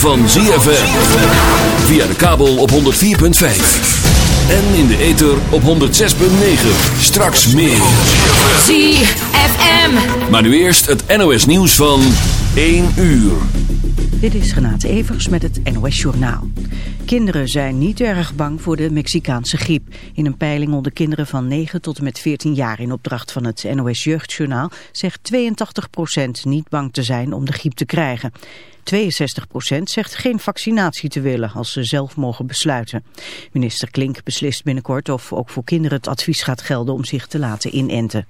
van ZFM. Via de kabel op 104.5. En in de ether op 106.9. Straks meer. ZFM. Maar nu eerst het NOS nieuws van 1 uur. Dit is Renate Evers met het NOS Journaal. Kinderen zijn niet erg bang voor de Mexicaanse griep. In een peiling onder kinderen van 9 tot en met 14 jaar in opdracht van het NOS Jeugdjournaal zegt 82% niet bang te zijn om de griep te krijgen. 62% zegt geen vaccinatie te willen als ze zelf mogen besluiten. Minister Klink beslist binnenkort of ook voor kinderen het advies gaat gelden om zich te laten inenten.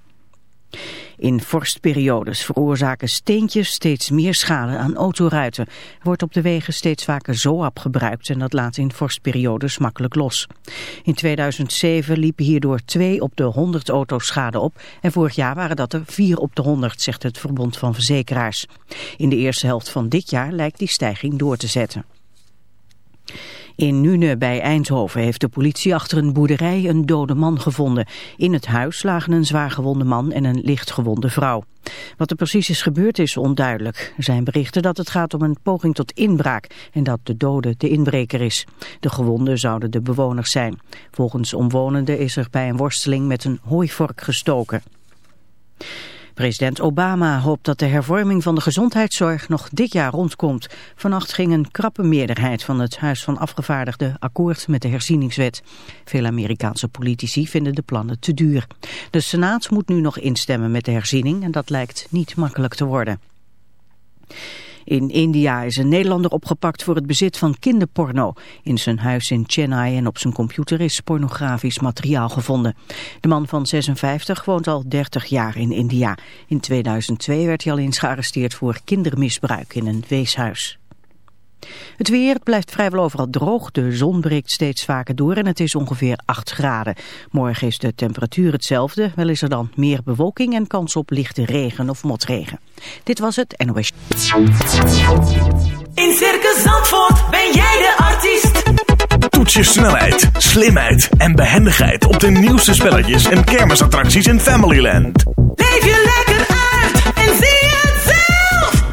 In vorstperiodes veroorzaken steentjes steeds meer schade aan autoruiten. Wordt op de wegen steeds vaker zoap gebruikt en dat laat in vorstperiodes makkelijk los. In 2007 liepen hierdoor 2 op de 100 auto's schade op en vorig jaar waren dat er 4 op de 100, zegt het Verbond van Verzekeraars. In de eerste helft van dit jaar lijkt die stijging door te zetten. In Nune bij Eindhoven heeft de politie achter een boerderij een dode man gevonden. In het huis lagen een zwaargewonde man en een lichtgewonde vrouw. Wat er precies is gebeurd is onduidelijk. Er zijn berichten dat het gaat om een poging tot inbraak en dat de dode de inbreker is. De gewonden zouden de bewoners zijn. Volgens omwonenden is er bij een worsteling met een hooivork gestoken. President Obama hoopt dat de hervorming van de gezondheidszorg nog dit jaar rondkomt. Vannacht ging een krappe meerderheid van het Huis van Afgevaardigden akkoord met de herzieningswet. Veel Amerikaanse politici vinden de plannen te duur. De Senaat moet nu nog instemmen met de herziening en dat lijkt niet makkelijk te worden. In India is een Nederlander opgepakt voor het bezit van kinderporno. In zijn huis in Chennai en op zijn computer is pornografisch materiaal gevonden. De man van 56 woont al 30 jaar in India. In 2002 werd hij al eens gearresteerd voor kindermisbruik in een weeshuis. Het weer het blijft vrijwel overal droog. De zon breekt steeds vaker door en het is ongeveer 8 graden. Morgen is de temperatuur hetzelfde. Wel is er dan meer bewolking en kans op lichte regen of motregen. Dit was het NOS. In Circus Zandvoort ben jij de artiest. Toets je snelheid, slimheid en behendigheid op de nieuwste spelletjes en kermisattracties in Familyland. Leef je lekker uit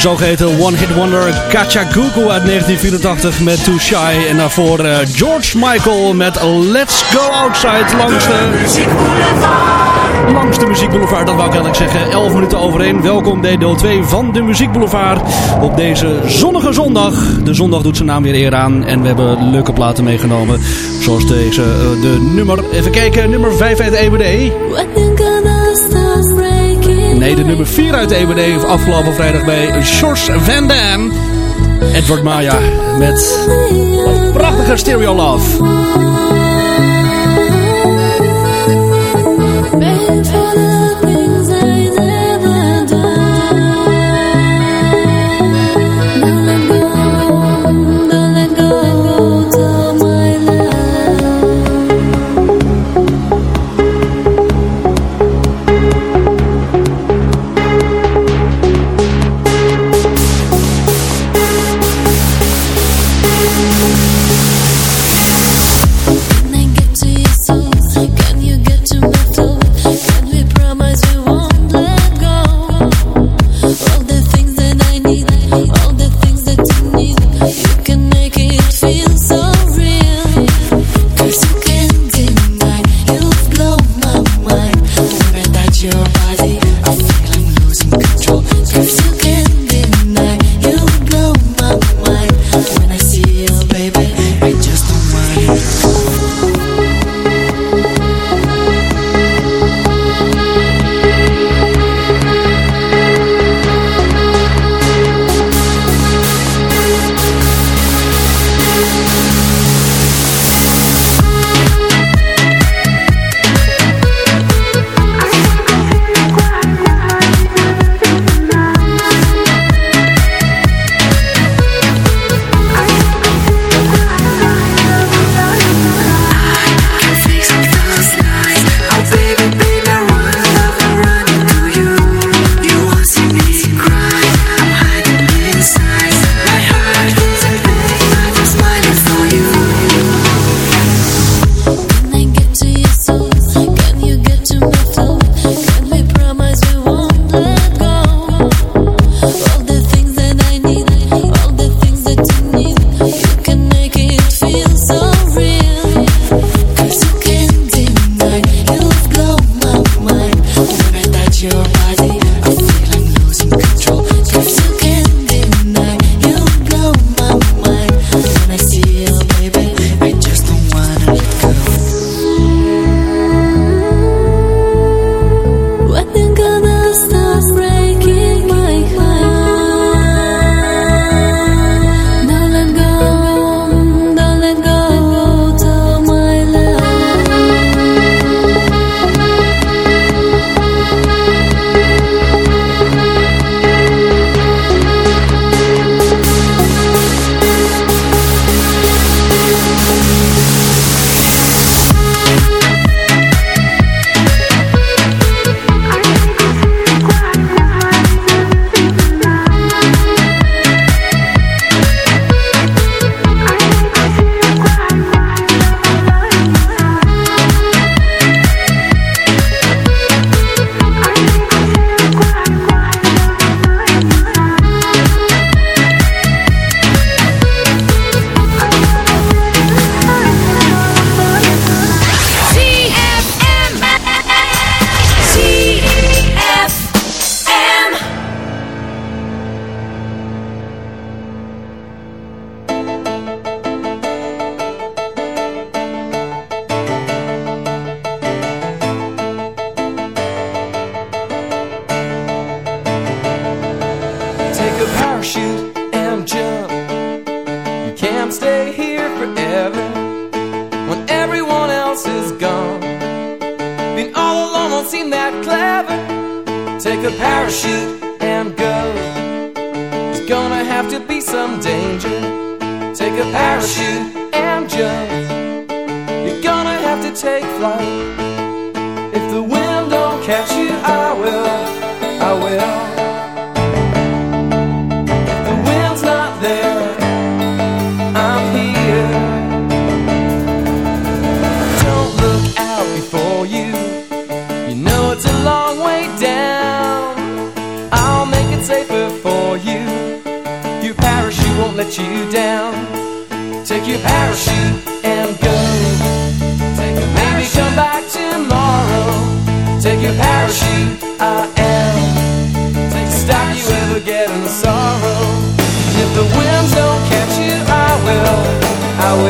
Zogeheten one-hit wonder Kacha Google uit 1984 met Too Shy. En daarvoor uh, George Michael met Let's Go Outside langs de... Langs de Muziekboulevard, dat wou ik eigenlijk zeggen. 11 minuten overheen. Welkom bij deel 2 van de Muziekboulevard. Op deze zonnige zondag. De zondag doet zijn naam weer eer aan. En we hebben leuke platen meegenomen. Zoals deze, uh, de nummer, even kijken, nummer 5 uit de EBD. Nee, de nummer 4 uit EBD afgelopen vrijdag bij George Van Dam. Edward Maya met dat prachtige Stereo Love.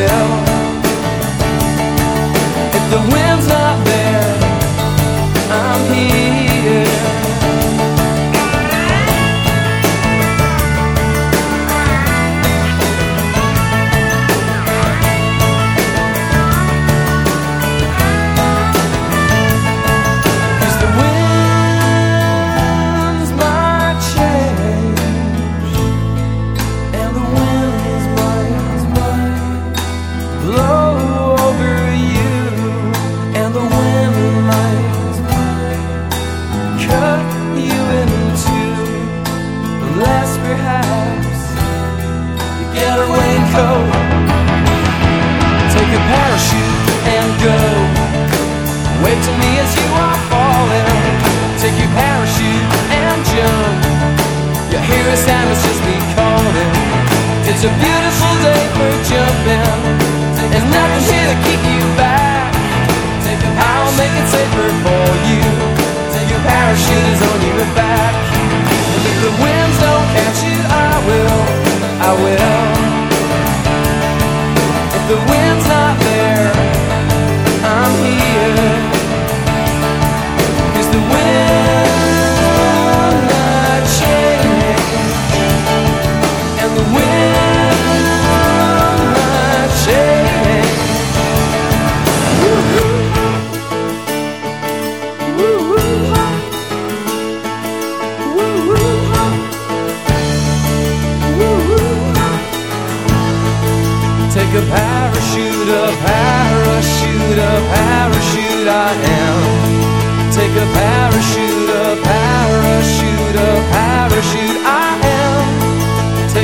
Will.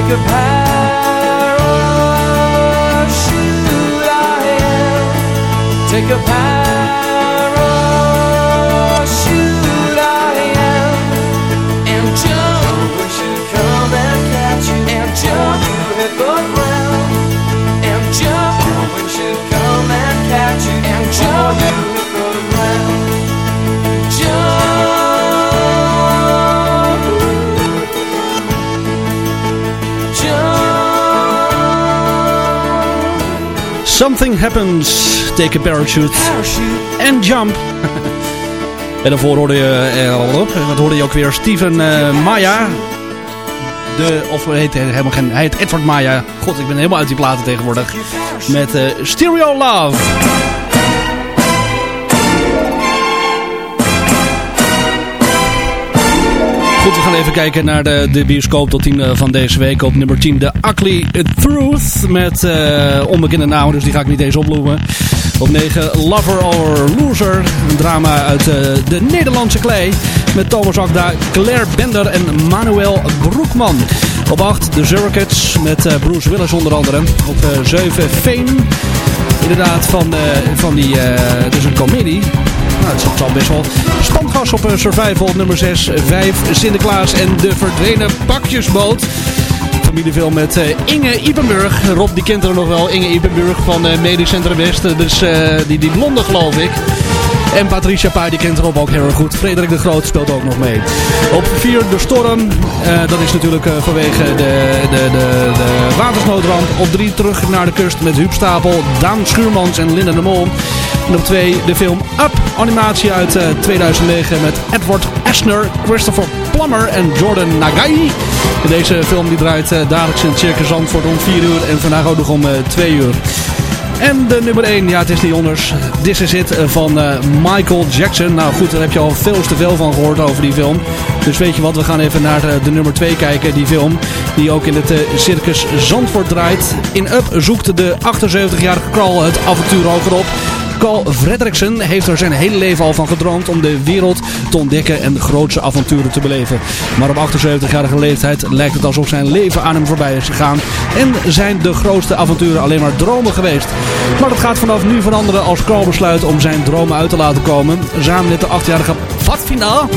Take a parachute I am. Take a parachute Something Happens, Take a Parachute and Jump. en daarvoor hoorde je, eh, wat hoorde je ook weer, Steven eh, Maya. De, of hij heet helemaal geen, hij heet Edward Maya. God, ik ben helemaal uit die platen tegenwoordig. Met eh, Stereo Love. Gaan even kijken naar de, de bioscoop tot 10 van deze week. Op nummer 10 The Ugly Truth met uh, onbekende namen, dus die ga ik niet eens oploemen. Op 9 Lover or Loser, een drama uit uh, de Nederlandse klei. Met Thomas Akda, Claire Bender en Manuel Broekman. Op 8 The Surrogates met Bruce Willis onder andere. Op 7 Fame, inderdaad van, van die, het is een comedie. Nou, het zal best wel op een survival. Nummer 6, 5, Sinterklaas en de verdwenen pakjesboot. Familiefilm met uh, Inge Ipenburg. Rob die kent er nog wel. Inge Ipenburg van uh, Medisch Centrum West. Dus die, die blonde geloof ik. En Patricia Pai, die kent Rob ook heel erg goed. Frederik de Groot speelt ook nog mee. Op 4 de Storm. Dat is natuurlijk vanwege de, de, de, de watersnoodramp. Op 3 terug naar de kust met Huub Stapel, Daan Schuurmans en Linda de Mol. Op 2 de film Up. Animatie uit uh, 2009 met Edward Asner, Christopher Plummer en Jordan Nagai. Deze film die draait dagelijks in het Circus Zandvoort om 4 uur. En vandaag ook nog om 2 uur. En de nummer 1, ja het is niet anders. This Is It van Michael Jackson. Nou goed, daar heb je al veel te veel van gehoord over die film. Dus weet je wat, we gaan even naar de, nummer 2 kijken. Die film die ook in het Circus Zandvoort draait. In Up zoekt de 78-jarige Carl het avontuur hoger op. Carl Fredricksen heeft er zijn hele leven al van gedroomd om de wereld te ontdekken en grootse avonturen te beleven. Maar op 78-jarige leeftijd lijkt het alsof zijn leven aan hem voorbij is gegaan en zijn de grootste avonturen alleen maar dromen geweest. Maar dat gaat vanaf nu veranderen als Carl besluit om zijn dromen uit te laten komen. Samen met de 8-jarige Fatvina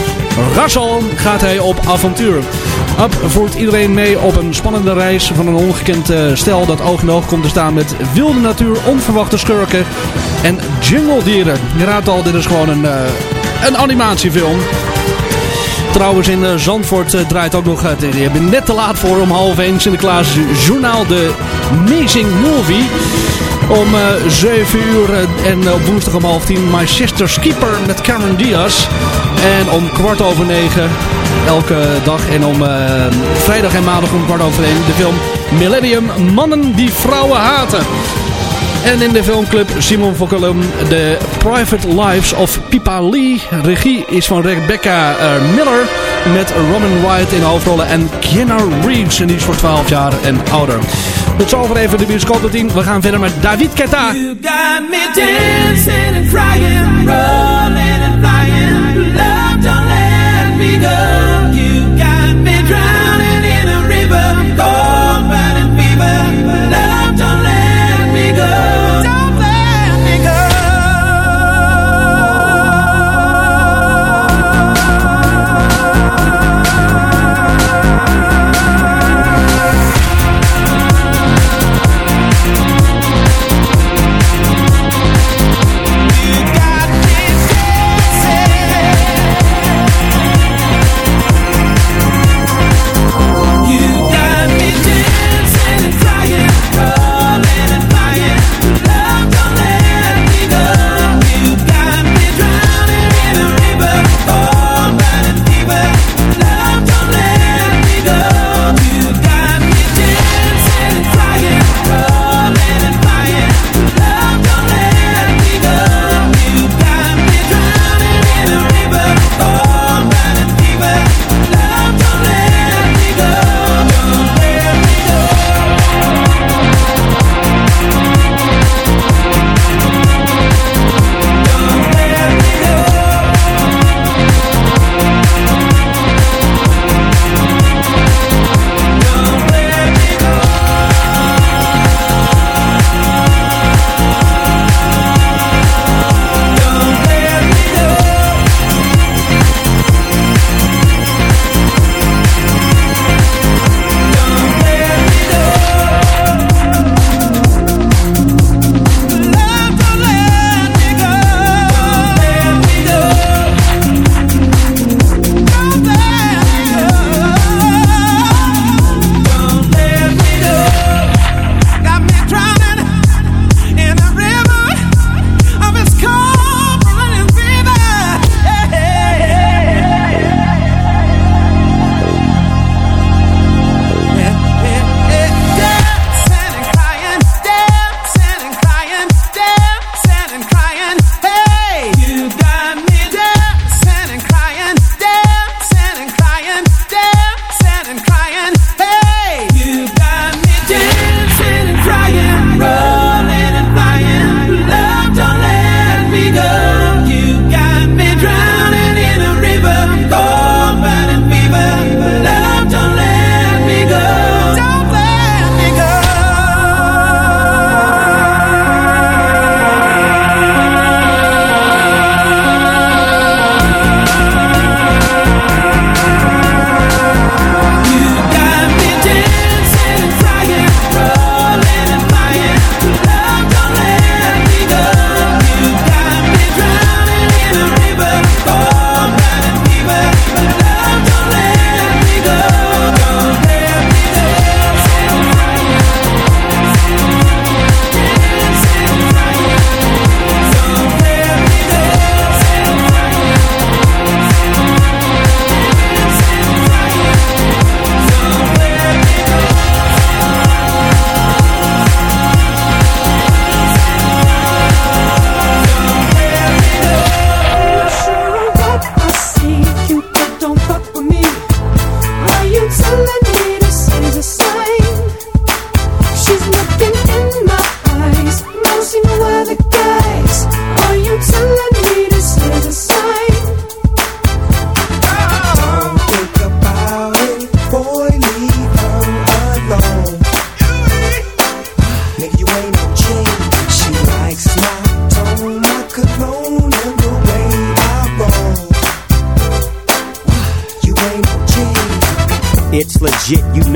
Rassel gaat hij op avontuur. Up voert iedereen mee op een spannende reis van een ongekend eh, stel dat oog in oog komt te staan met wilde natuur, onverwachte schurken en jungledieren. Je raadt al, dit is gewoon een, eh, een animatiefilm. Trouwens, in eh, Zandvoort draait ook nog... het. je bent net te laat voor om half 1 Sinterklaas Journaal de Amazing Movie. Om eh 7 uur en op woensdag om half 10 My Sister's Keeper met Cameron Diaz. En om kwart over 9 elke dag. En om eh, vrijdag en maandag om kwart over 1 de film Millennium Mannen die vrouwen haten. En in de filmclub Simon Fokkelum de Private Lives of Pipa Lee. Regie is van Rebecca eh, Miller met Robin Wright in hoofdrollen en Keanu Reeves. En die is voor 12 jaar en ouder. Tot zover even de bioscoop 10. We gaan verder met David Ketta. You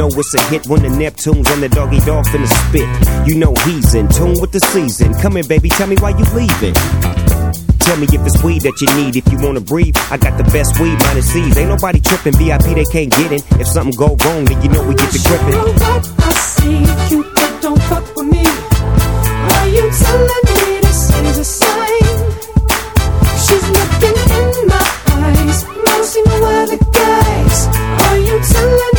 know it's a hit when the Neptunes and the doggy dog finna spit. You know he's in tune with the season. Come here, baby, tell me why you leaving. Tell me if it's weed that you need. If you wanna breathe, I got the best weed, minus C's. Ain't nobody tripping, VIP they can't get in. If something go wrong, then you know we get the gripping. I see you, but don't fuck with me. Why you telling me this is a sign? She's looking in my eyes, knows no other guys. Are you telling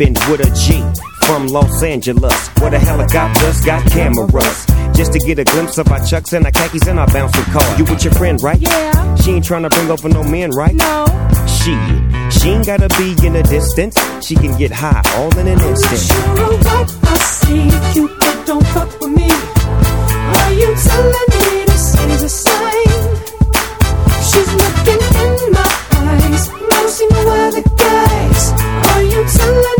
with a G from Los Angeles, where the helicopters got cameras. Just to get a glimpse of our chucks and our khakis and our bouncing car. You with your friend, right? Yeah. She ain't trying to bring over no men, right? No. She, she ain't gotta be in a distance. She can get high all in an instant. Sure what I see you, but don't fuck with me. Why you telling me this is a sign? She's looking in my eyes, knows no other guys. Are you telling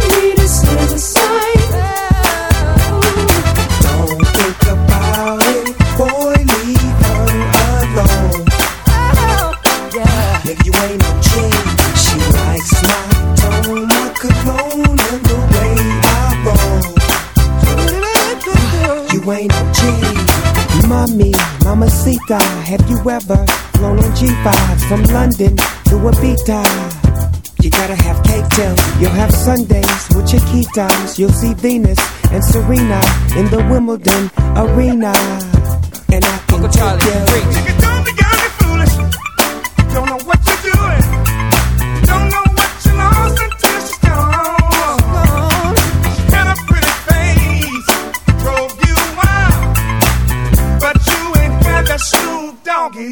mamacita, have you ever flown on G5 from London to Ibiza? You gotta have cake till you'll have Sundays with your key times. You'll see Venus and Serena in the Wimbledon arena. And I can Uncle Charlie, take you.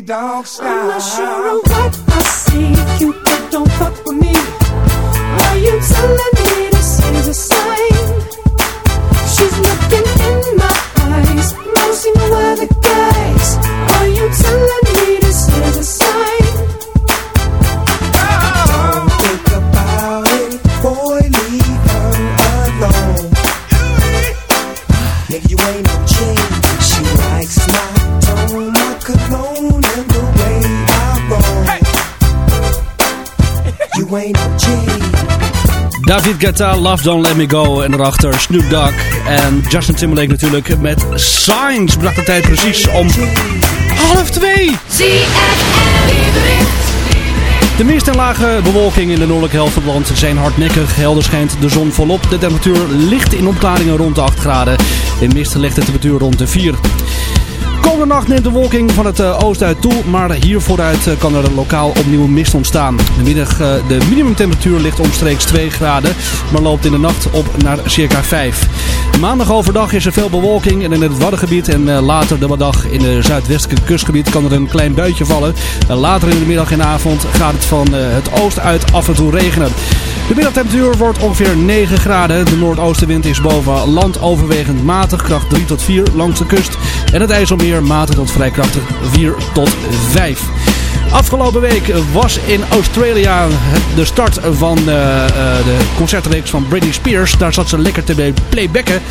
Dog style. I'm not sure what I see. You but don't fuck with me. Why you telling me David Guetta, Love Don't Let Me Go. En daarachter Snoop Dogg en Justin Timberlake natuurlijk met Signs. Bracht de tijd precies om half twee. De meest en lage bewolking in de noordelijke helft van het land zijn hardnekkig. Helder schijnt de zon volop. De temperatuur ligt in opklaringen rond de 8 graden. In mist ligt de temperatuur rond de 4. Komende nacht neemt de wolking van het eh, oosten uit toe, maar hier vooruit eh, kan er lokaal opnieuw mist ontstaan. De, middag, eh, de minimumtemperatuur ligt omstreeks 2 graden, maar loopt in de nacht op naar circa 5. Maandag overdag is er veel bewolking en in het Waddengebied en eh, later de middag in het zuidwestelijke kustgebied kan er een klein buitje vallen. En later in de middag en avond gaat het van eh, het oosten uit af en toe regenen. De middagtemperatuur wordt ongeveer 9 graden. De noordoostenwind is boven land overwegend matig, kracht 3 tot 4 langs de kust. En het IJsselmeer matig tot vrij krachtig 4 tot 5. Afgelopen week was in Australia het- de start van eh, eh, de concertreeks van Britney Spears. Daar zat ze lekker te playbacken.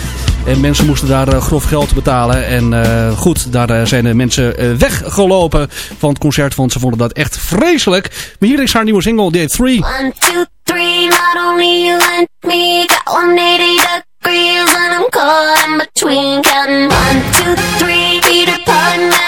En mensen moesten daar eh, grof geld betalen. En eh, goed, daar zijn de mensen weggelopen van het concert. Want ze vonden dat echt vreselijk. Maar hier is haar nieuwe single, Day 3. One, two, three, not only you and me got 180 degrees and I'm caught in between counting one, two, three, feet apart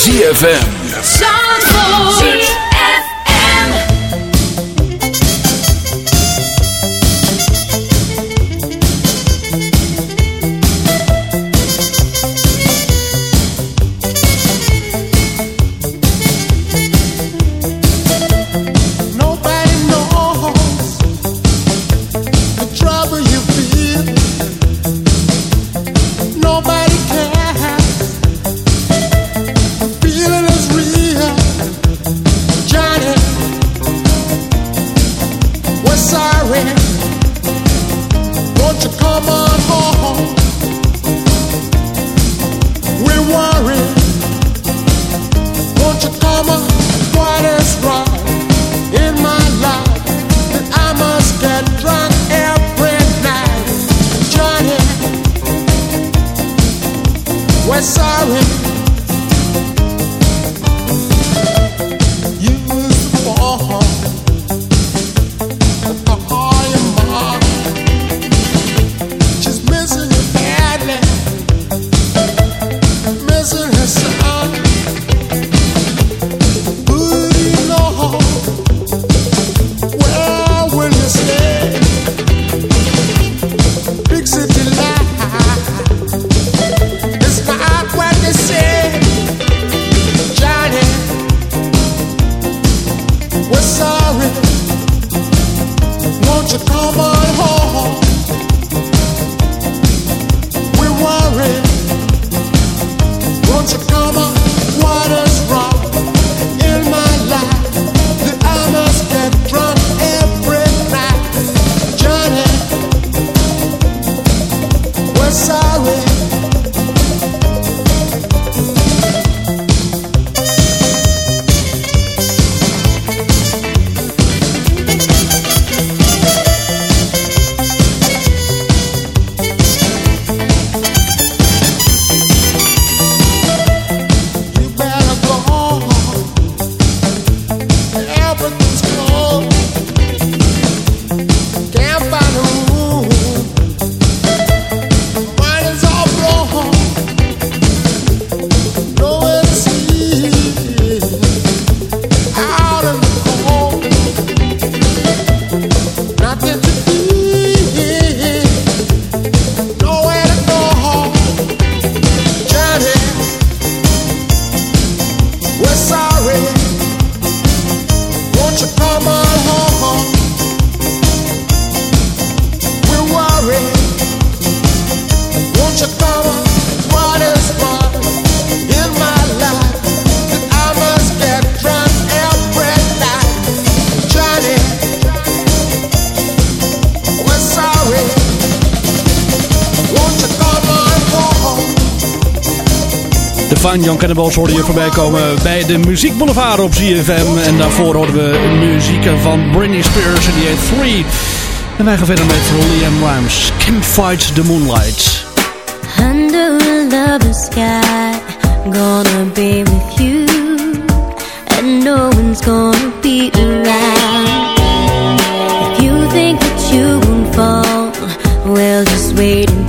ZFM. van Jan Cannibals hoorde je voorbij komen bij de Muziek Boulevard op ZFM. En daarvoor hoorden we muziek van Britney Spears en die heet 3. En wij gaan verder met Liam Rams. Can't Fight the Moonlight. Under a sky, gonna be with you. And no one's gonna be around. If you think that you won't fall, we'll just wait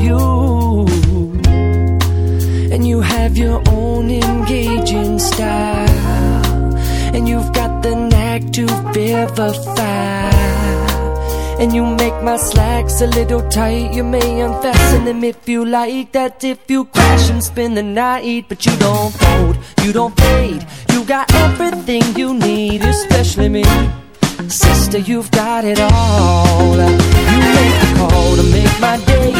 you. And you have your own engaging style, and you've got the knack to vivify. And you make my slacks a little tight. You may unfasten them if you like. That if you crash and spend the night. But you don't fold, you don't fade. You got everything you need, especially me. Sister, you've got it all. You make the call to make my day.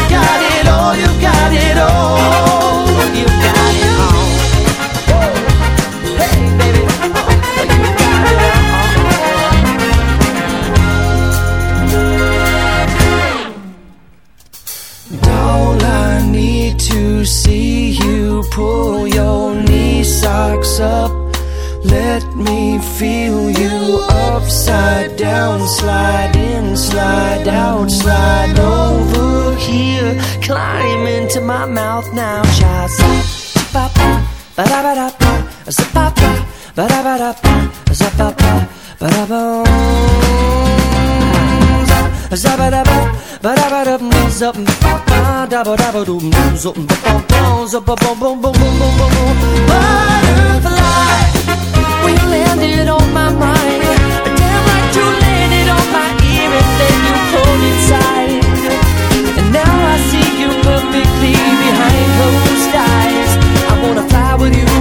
mouth now, child. Zip up, ba da ba da ba, zip up, ba da ba da ba, zip up, ba da ba. Zaba da ba, ba da ba da ba, zip up, ba da ba da ba, da doom, zip da boom, zip up, boom, boom, da boom, boom, da boom. da we landed on my da Damn right da landed da my ear, and then da pulled inside, da now da see you. Move behind closed eyes. I wanna fly with you,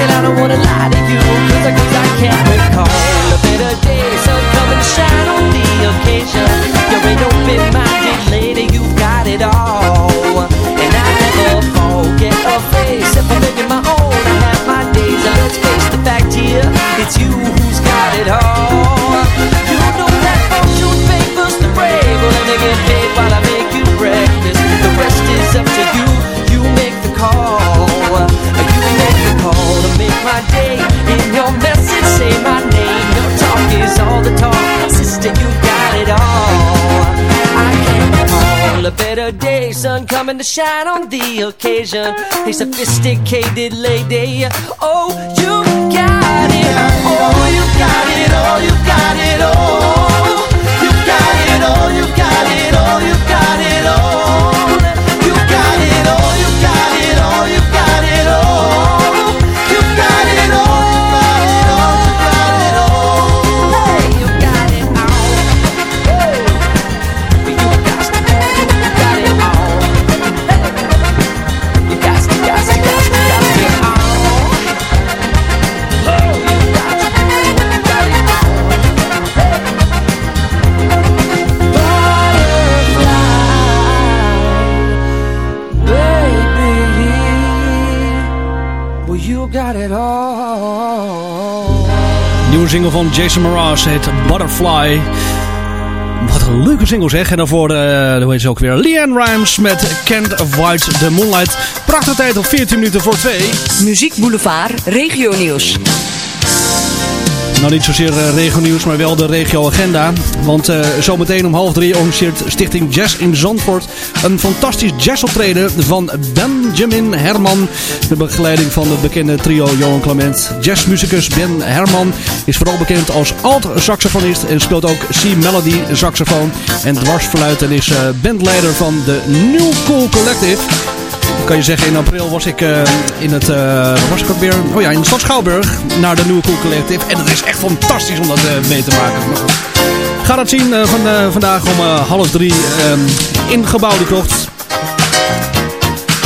and I don't wanna lie to you, cause I, cause I can't recall a better day. Sun coming to shine on the occasion. You're an open-minded lady, you got it all. And I never forget a face if I'm making my own. I have my days, and let's face the fact here, it's you who's got it all. You know that fortune favors the brave. Well, let me get paid to you. You make the call. You make the call to make my day. In your message, say my name. Your talk is all the talk. Sister, you got it all. I can't a better day. Sun coming to shine on the occasion. A sophisticated lady. Oh, you got it. Oh, you got it. Oh, you got it. Oh, you got it. Oh, you got it. Oh, single van Jason Mraz heet Butterfly. Wat een leuke single zeg. En daarvoor, uh, hoe heet ze ook weer? Leanne Rimes met Can't Avoid the Moonlight. Prachtige tijd op 14 minuten voor 2. Muziek Boulevard, regio nieuws. Nou, niet zozeer uh, regio-nieuws, maar wel de regio-agenda. Want uh, zometeen om half drie organiseert Stichting Jazz in Zandvoort een fantastisch jazzoptreden van Benjamin Herman. De begeleiding van het bekende trio Johan Clement. Jazzmuzikus Ben Herman is vooral bekend als alt-saxofonist en speelt ook C-Melody saxofoon. En dwarsfluit en is uh, bandleider van de New Cool Collective. Kan je zeggen, in april was ik uh, in het, waar was ik weer? Oh ja, in de stad Schouwburg naar de Nieuwe Cool Collective. En het is echt fantastisch om dat mee te maken. Ga dat zien van, vandaag om half drie in gebouw de krocht.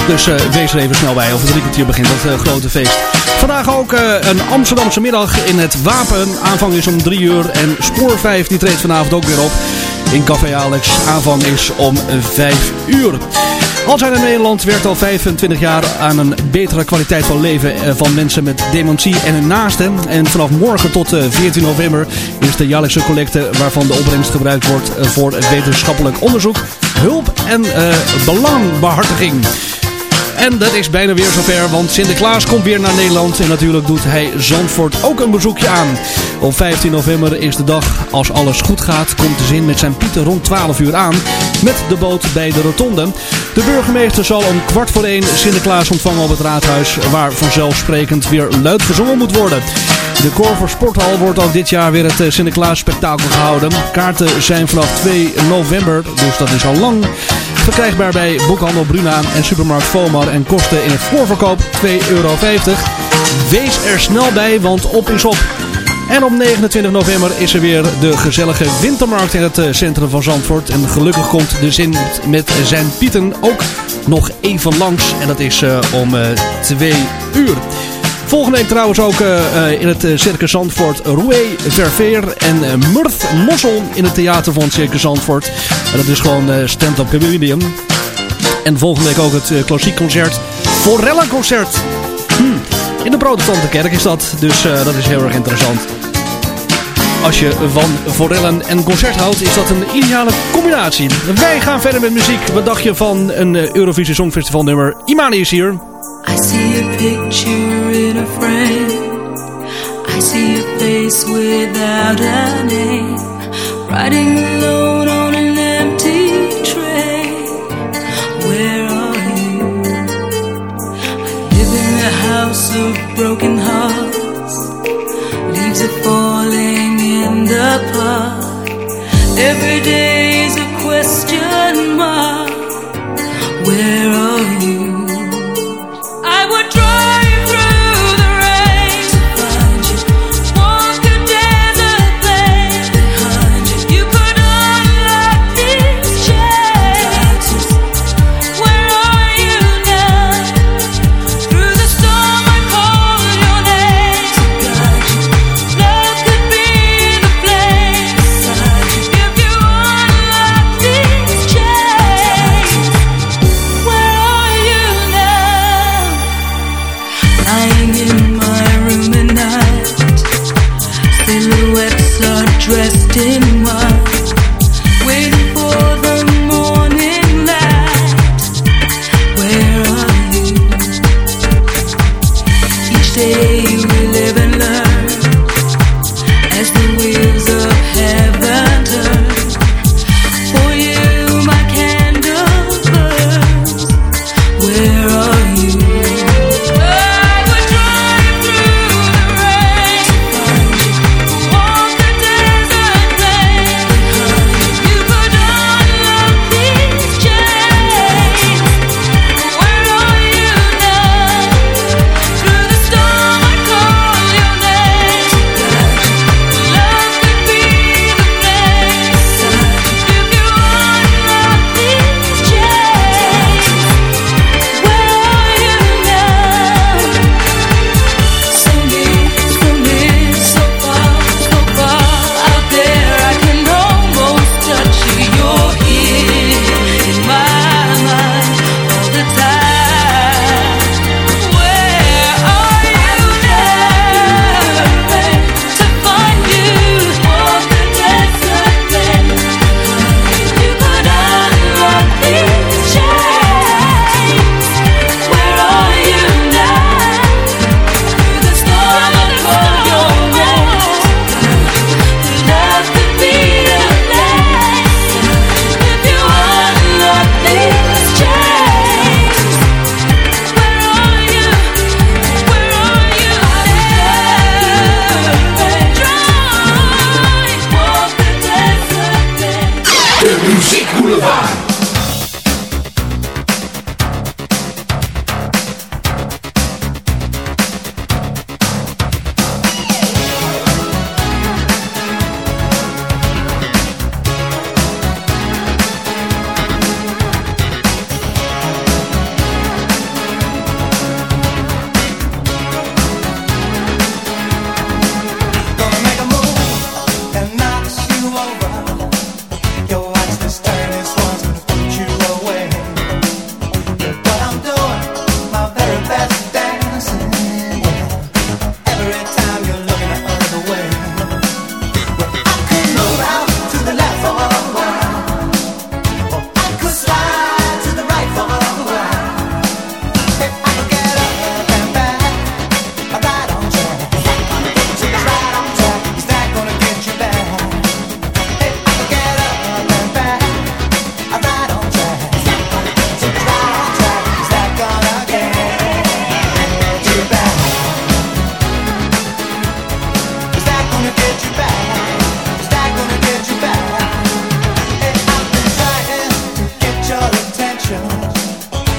Dus wees er even snel bij. Over drie kwartier begint dat grote feest. Vandaag ook een Amsterdamse middag in het Wapen. Aanvang is om drie uur en Spoor 5 die treedt vanavond ook weer op. In Café Alex. Aanvang is om vijf uur. Alzheimer Nederland werkt al 25 jaar aan een betere kwaliteit van leven van mensen met dementie en hun naasten. En vanaf morgen tot 14 november is de jaarlijkse collecte waarvan de opbrengst gebruikt wordt voor wetenschappelijk onderzoek, hulp en belangbehartiging. En dat is bijna weer zover, want Sinterklaas komt weer naar Nederland. En natuurlijk doet hij Zandvoort ook een bezoekje aan. Op 15 november is de dag, als alles goed gaat, komt de zin met zijn pieten rond 12 uur aan. Met de boot bij de rotonde. De burgemeester zal om kwart voor één Sinterklaas ontvangen op het raadhuis. Waar vanzelfsprekend weer luid gezongen moet worden. De Corver Sporthal wordt ook dit jaar weer het Sinterklaas spektakel gehouden. Kaarten zijn vanaf 2 november, dus dat is al lang. Verkrijgbaar bij Boekhandel Bruna en Supermarkt Vomar en kosten in het voorverkoop 2,50 euro. Wees er snel bij, want op is op. En op 29 november is er weer de gezellige wintermarkt in het centrum van Zandvoort. En gelukkig komt de zin met zijn pieten ook nog even langs. En dat is uh, om 2 uh, uur. Volgende week trouwens ook uh, in het uh, Circus Zandvoort Roué Verveer en Murth Mossel in het theater van Circus Zandvoort. En dat is gewoon stand-up comedian. En volgende week ook het klassiek concert Forella concert. Hm. In de protestante kerk is dat, dus dat is heel erg interessant. Als je van forellen en concert houdt, is dat een ideale combinatie. Wij gaan verder met muziek. Wat dacht je van een Eurovisie Songfestival nummer? Imani is hier. I see a picture in a frame. I see a face without a name. Riding alone on an empty train. Where are you? I live in a house of broken hearts. Leaves are falling park. Every day is a question mark. Where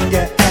get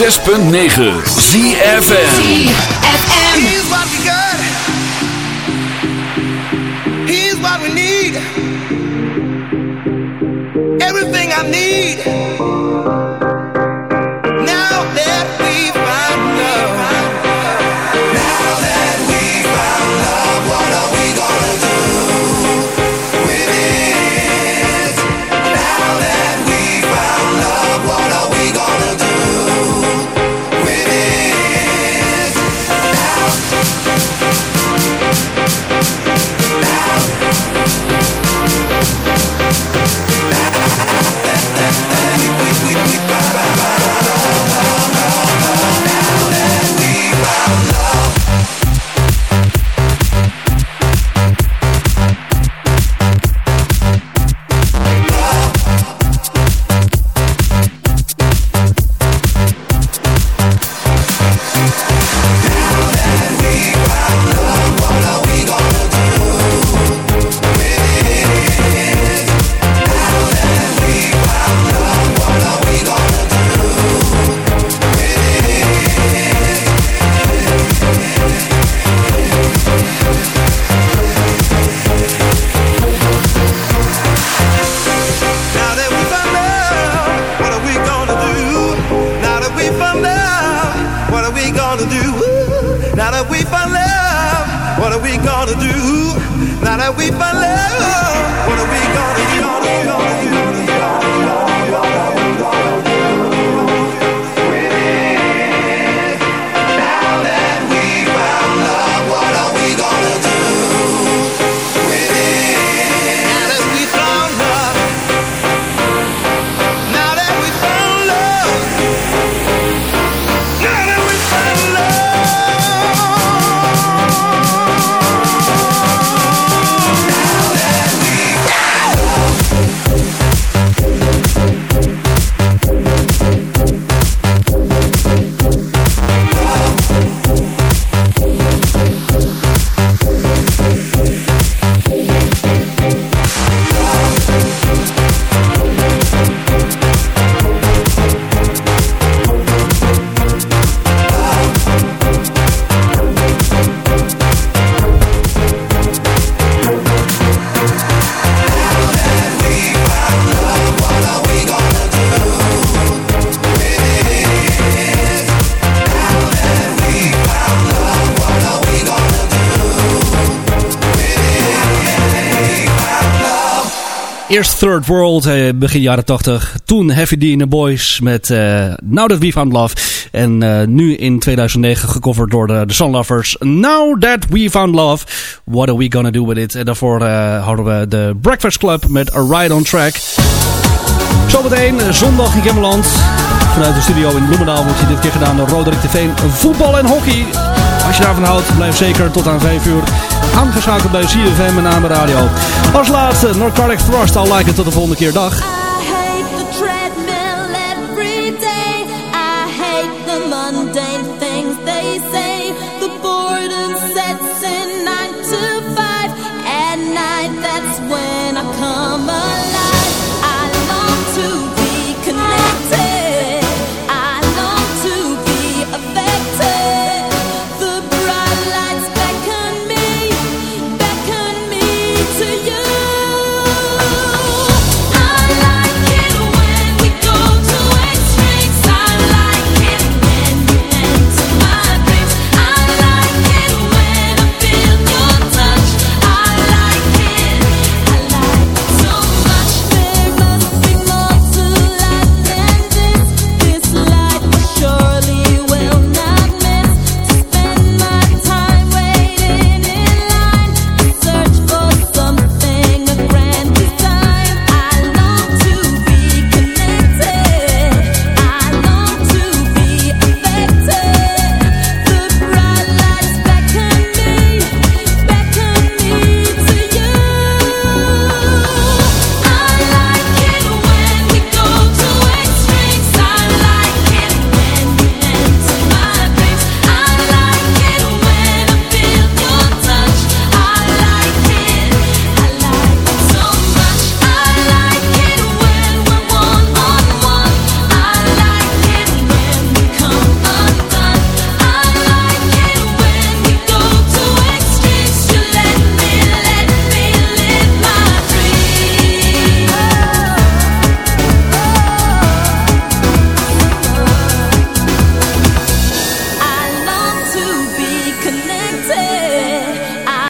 106.9 ZFM. Now that we found love, Eerst Third World, eh, begin jaren 80. Toen Heavy D the Boys met eh, Now That We Found Love. En eh, nu in 2009 gecoverd door de, de Sunlovers. Now That We Found Love, What Are We Gonna Do With It? En daarvoor eh, houden we de Breakfast Club met A Ride On Track. Zometeen zondag in Gemmeland. Vanuit de studio in Bloemendaal wordt je dit keer gedaan door Roderick de Veen. Voetbal en hockey. Als je daarvan houdt, blijf zeker tot aan 5 uur aangeschakeld bij CFM en aan de radio. Als laatste, Narcotic Thrust, I'll like it. Tot de volgende keer. Dag.